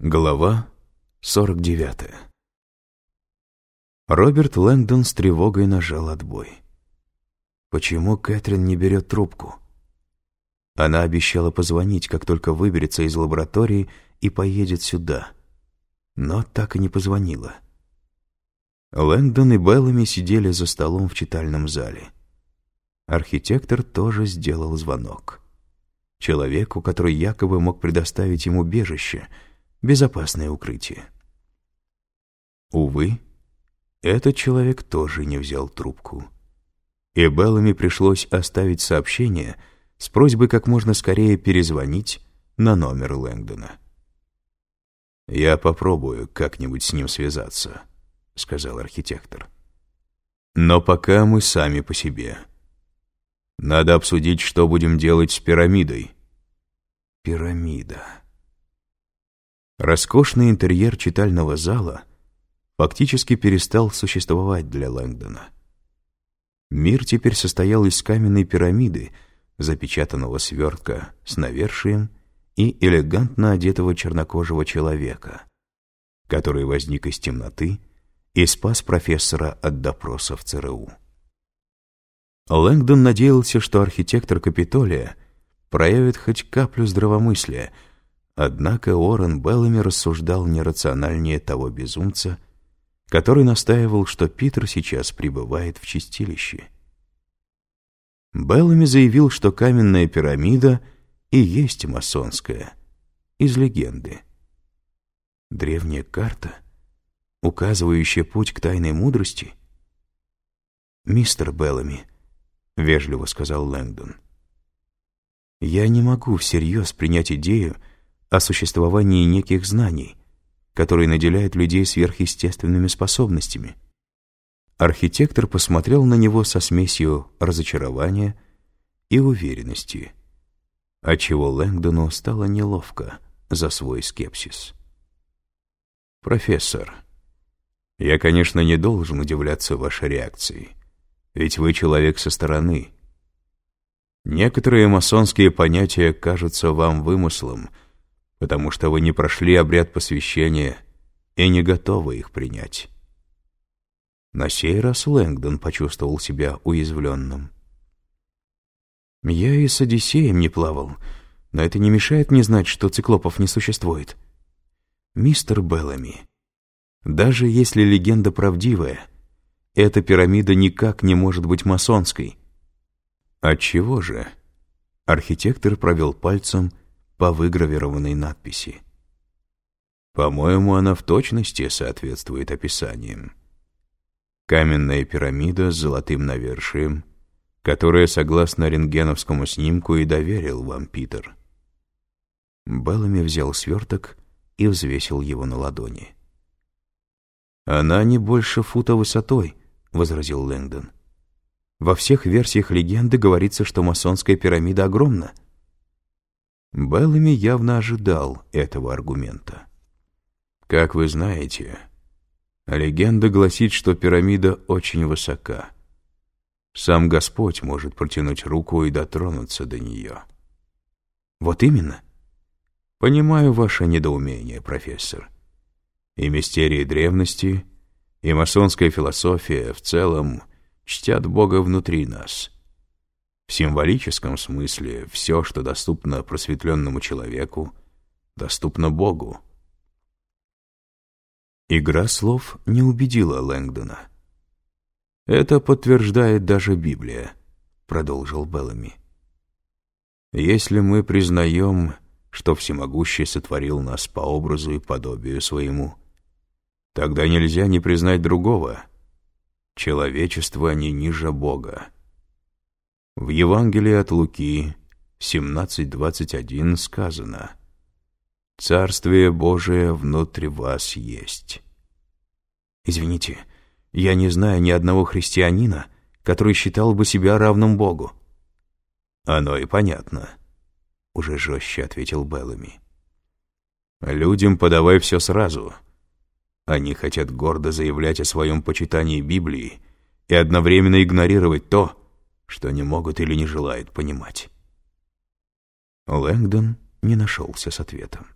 Глава 49 Роберт Лэнгдон с тревогой нажал отбой. Почему Кэтрин не берет трубку? Она обещала позвонить, как только выберется из лаборатории и поедет сюда. Но так и не позвонила. Лэнгдон и Беллами сидели за столом в читальном зале. Архитектор тоже сделал звонок. Человеку, который якобы мог предоставить ему бежище — безопасное укрытие. Увы, этот человек тоже не взял трубку. И Беллами пришлось оставить сообщение с просьбой как можно скорее перезвонить на номер Лэнгдона. «Я попробую как-нибудь с ним связаться», — сказал архитектор. «Но пока мы сами по себе. Надо обсудить, что будем делать с пирамидой». «Пирамида...» Роскошный интерьер читального зала фактически перестал существовать для Лэнгдона. Мир теперь состоял из каменной пирамиды, запечатанного свертка с навершием и элегантно одетого чернокожего человека, который возник из темноты и спас профессора от допроса в ЦРУ. Лэнгдон надеялся, что архитектор Капитолия проявит хоть каплю здравомыслия — Однако Уоррен Беллами рассуждал нерациональнее того безумца, который настаивал, что Питер сейчас пребывает в чистилище. Беллами заявил, что каменная пирамида и есть масонская, из легенды. Древняя карта, указывающая путь к тайной мудрости? «Мистер Беллами», — вежливо сказал Лэнгдон, — «я не могу всерьез принять идею, о существовании неких знаний, которые наделяют людей сверхъестественными способностями. Архитектор посмотрел на него со смесью разочарования и уверенности, отчего Лэнгдону стало неловко за свой скепсис. «Профессор, я, конечно, не должен удивляться вашей реакции, ведь вы человек со стороны. Некоторые масонские понятия кажутся вам вымыслом — потому что вы не прошли обряд посвящения и не готовы их принять. На сей раз Лэнгдон почувствовал себя уязвленным. «Я и с Одиссеем не плавал, но это не мешает мне знать, что циклопов не существует. Мистер Беллами, даже если легенда правдивая, эта пирамида никак не может быть масонской». «Отчего же?» Архитектор провел пальцем по выгравированной надписи. По-моему, она в точности соответствует описаниям. Каменная пирамида с золотым навершием, которая, согласно рентгеновскому снимку, и доверил вам Питер. Беллами взял сверток и взвесил его на ладони. «Она не больше фута высотой», — возразил Лэнгдон. «Во всех версиях легенды говорится, что масонская пирамида огромна». Беллами явно ожидал этого аргумента. Как вы знаете, легенда гласит, что пирамида очень высока. Сам Господь может протянуть руку и дотронуться до нее. Вот именно. Понимаю ваше недоумение, профессор. И мистерии древности, и масонская философия в целом чтят Бога внутри нас — в символическом смысле все, что доступно просветленному человеку, доступно Богу. Игра слов не убедила Лэнгдона. «Это подтверждает даже Библия», — продолжил Беллами. «Если мы признаем, что Всемогущий сотворил нас по образу и подобию своему, тогда нельзя не признать другого. Человечество не ниже Бога. В Евангелии от Луки 17.21 сказано «Царствие Божие внутри вас есть». Извините, я не знаю ни одного христианина, который считал бы себя равным Богу. Оно и понятно, уже жестче ответил Беллами. Людям подавай все сразу. Они хотят гордо заявлять о своем почитании Библии и одновременно игнорировать то, что не могут или не желают понимать. Лэнгдон не нашелся с ответом.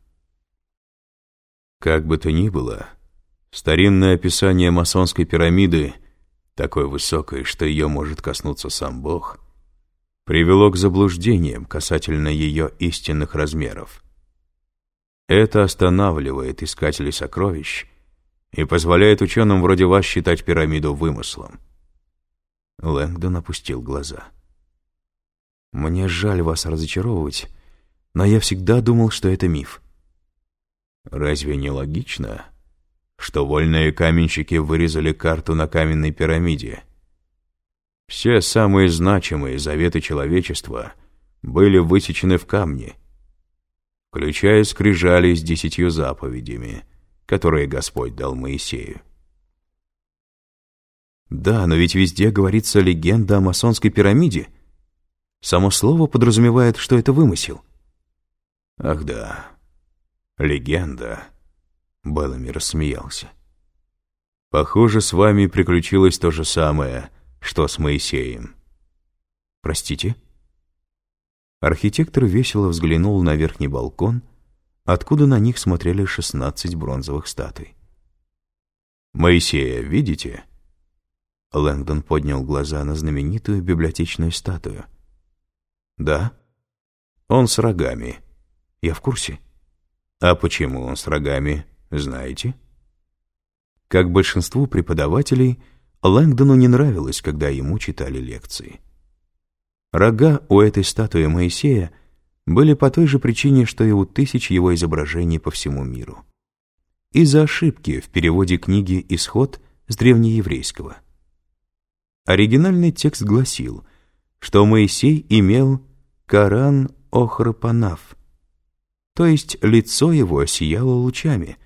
Как бы то ни было, старинное описание масонской пирамиды, такое высокое, что ее может коснуться сам Бог, привело к заблуждениям касательно ее истинных размеров. Это останавливает искателей сокровищ и позволяет ученым вроде вас считать пирамиду вымыслом. Лэнгдон опустил глаза. «Мне жаль вас разочаровывать, но я всегда думал, что это миф». «Разве не логично, что вольные каменщики вырезали карту на каменной пирамиде?» Все самые значимые заветы человечества были высечены в камне, включая скрижали с десятью заповедями, которые Господь дал Моисею. Да, но ведь везде говорится легенда о масонской пирамиде. Само слово подразумевает, что это вымысел. Ах да, легенда. Беллами рассмеялся. Похоже, с вами приключилось то же самое, что с Моисеем. Простите? Архитектор весело взглянул на верхний балкон, откуда на них смотрели шестнадцать бронзовых статуй. «Моисея видите?» Лэнгдон поднял глаза на знаменитую библиотечную статую. «Да. Он с рогами. Я в курсе. А почему он с рогами, знаете?» Как большинству преподавателей, Лэнгдону не нравилось, когда ему читали лекции. Рога у этой статуи Моисея были по той же причине, что и у тысяч его изображений по всему миру. Из-за ошибки в переводе книги «Исход» с древнееврейского – Оригинальный текст гласил, что Моисей имел Коран Охрапанав, то есть лицо его сияло лучами.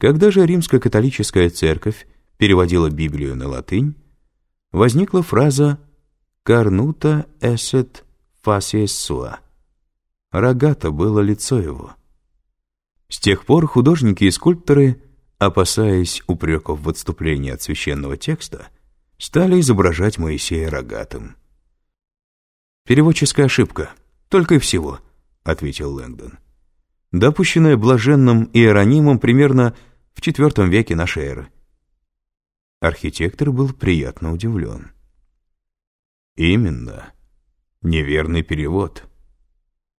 Когда же римско-католическая церковь переводила Библию на латынь, возникла фраза «Карнута эсет фасиессуа» — «Рогато было лицо его». С тех пор художники и скульпторы, опасаясь упреков в отступлении от священного текста, стали изображать Моисея рогатым. «Переводческая ошибка, только и всего», — ответил Лэнгдон. «Допущенная блаженным Иеронимом примерно в IV веке нашей эры». Архитектор был приятно удивлен. «Именно. Неверный перевод.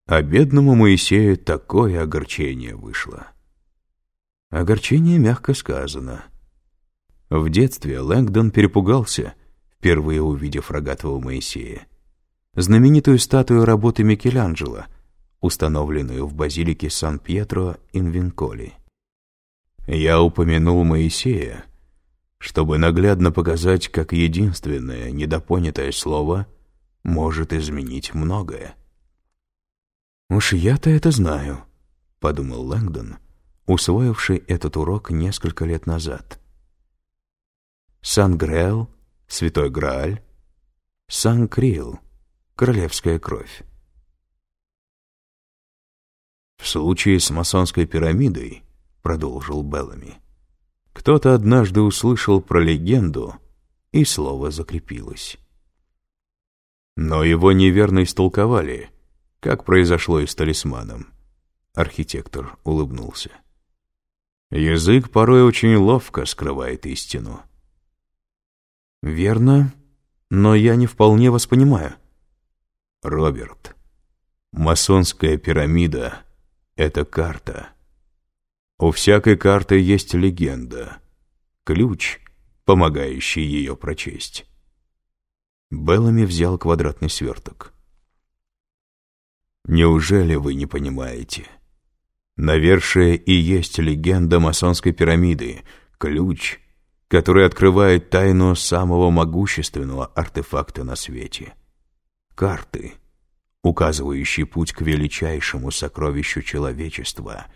А бедному Моисею такое огорчение вышло». «Огорчение мягко сказано». В детстве Лэнгдон перепугался, впервые увидев рогатого Моисея. Знаменитую статую работы Микеланджело, установленную в базилике Сан-Пьетро-Инвинколи. Я упомянул Моисея, чтобы наглядно показать, как единственное недопонятое слово может изменить многое. «Уж я-то это знаю», — подумал Лэнгдон, усвоивший этот урок несколько лет назад. Сан-Грел, Святой Грааль, Сан-Крил, Королевская кровь. В случае с масонской пирамидой, продолжил Беллами, кто-то однажды услышал про легенду, и слово закрепилось. Но его неверно истолковали, как произошло и с талисманом. Архитектор улыбнулся. Язык порой очень ловко скрывает истину. «Верно, но я не вполне вас понимаю». «Роберт, масонская пирамида — это карта. У всякой карты есть легенда, ключ, помогающий ее прочесть». Беллами взял квадратный сверток. «Неужели вы не понимаете?» Навершие и есть легенда масонской пирамиды, ключ — который открывает тайну самого могущественного артефакта на свете — карты, указывающие путь к величайшему сокровищу человечества,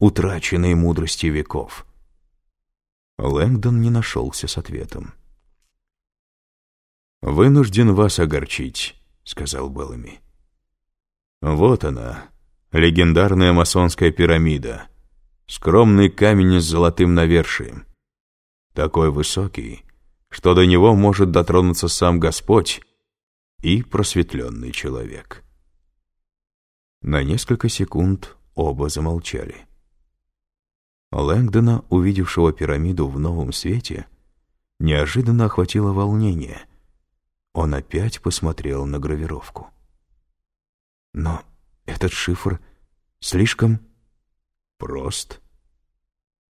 утраченной мудрости веков. Лэнгдон не нашелся с ответом. «Вынужден вас огорчить», — сказал Беллами. «Вот она, легендарная масонская пирамида, скромный камень с золотым навершием такой высокий, что до него может дотронуться сам Господь и просветленный человек. На несколько секунд оба замолчали. Лэнгдона, увидевшего пирамиду в новом свете, неожиданно охватило волнение. Он опять посмотрел на гравировку. Но этот шифр слишком прост.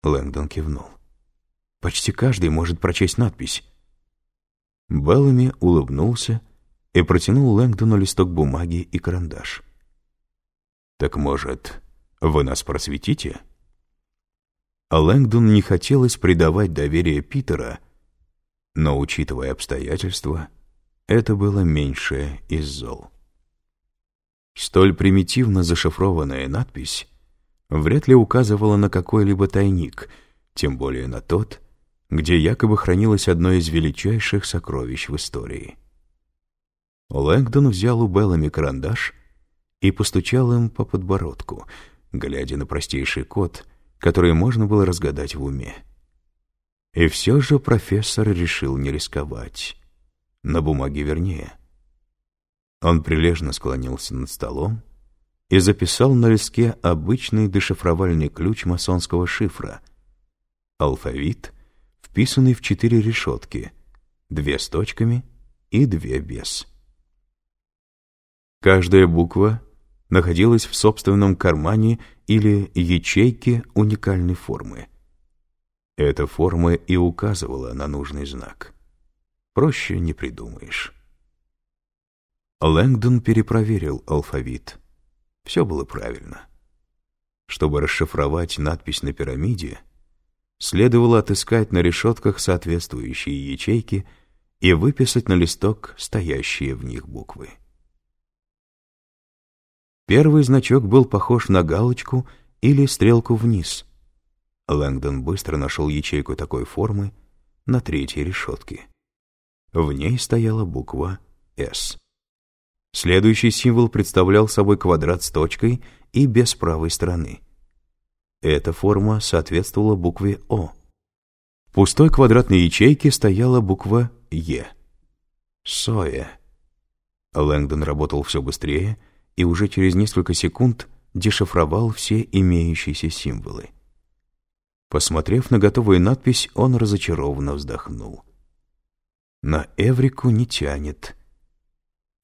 Лэнгдон кивнул. Почти каждый может прочесть надпись. Беллами улыбнулся и протянул Лэнгдону листок бумаги и карандаш. «Так, может, вы нас просветите?» А Лэнгдон не хотелось предавать доверие Питера, но, учитывая обстоятельства, это было меньшее из зол. Столь примитивно зашифрованная надпись вряд ли указывала на какой-либо тайник, тем более на тот, где якобы хранилось одно из величайших сокровищ в истории. Лэнгдон взял у Беллами карандаш и постучал им по подбородку, глядя на простейший код, который можно было разгадать в уме. И все же профессор решил не рисковать. На бумаге вернее — он прилежно склонился над столом и записал на листке обычный дешифровальный ключ масонского шифра. Алфавит, вписанный в четыре решетки, две с точками и две без. Каждая буква находилась в собственном кармане или ячейке уникальной формы. Эта форма и указывала на нужный знак. Проще не придумаешь. Лэнгдон перепроверил алфавит. Все было правильно. Чтобы расшифровать надпись на пирамиде, следовало отыскать на решетках соответствующие ячейки и выписать на листок стоящие в них буквы. Первый значок был похож на галочку или стрелку вниз. Лэнгдон быстро нашел ячейку такой формы на третьей решетке. В ней стояла буква «С». Следующий символ представлял собой квадрат с точкой и без правой стороны. Эта форма соответствовала букве «О». В пустой квадратной ячейке стояла буква «Е». «Соя». Лэнгдон работал все быстрее и уже через несколько секунд дешифровал все имеющиеся символы. Посмотрев на готовую надпись, он разочарованно вздохнул. «На Эврику не тянет»,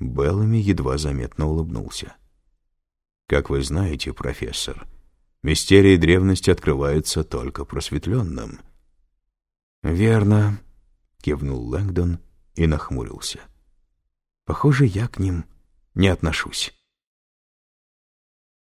Беллами едва заметно улыбнулся. «Как вы знаете, профессор, мистерии древности открываются только просветленным». «Верно», — кивнул Лэнгдон и нахмурился. «Похоже, я к ним не отношусь».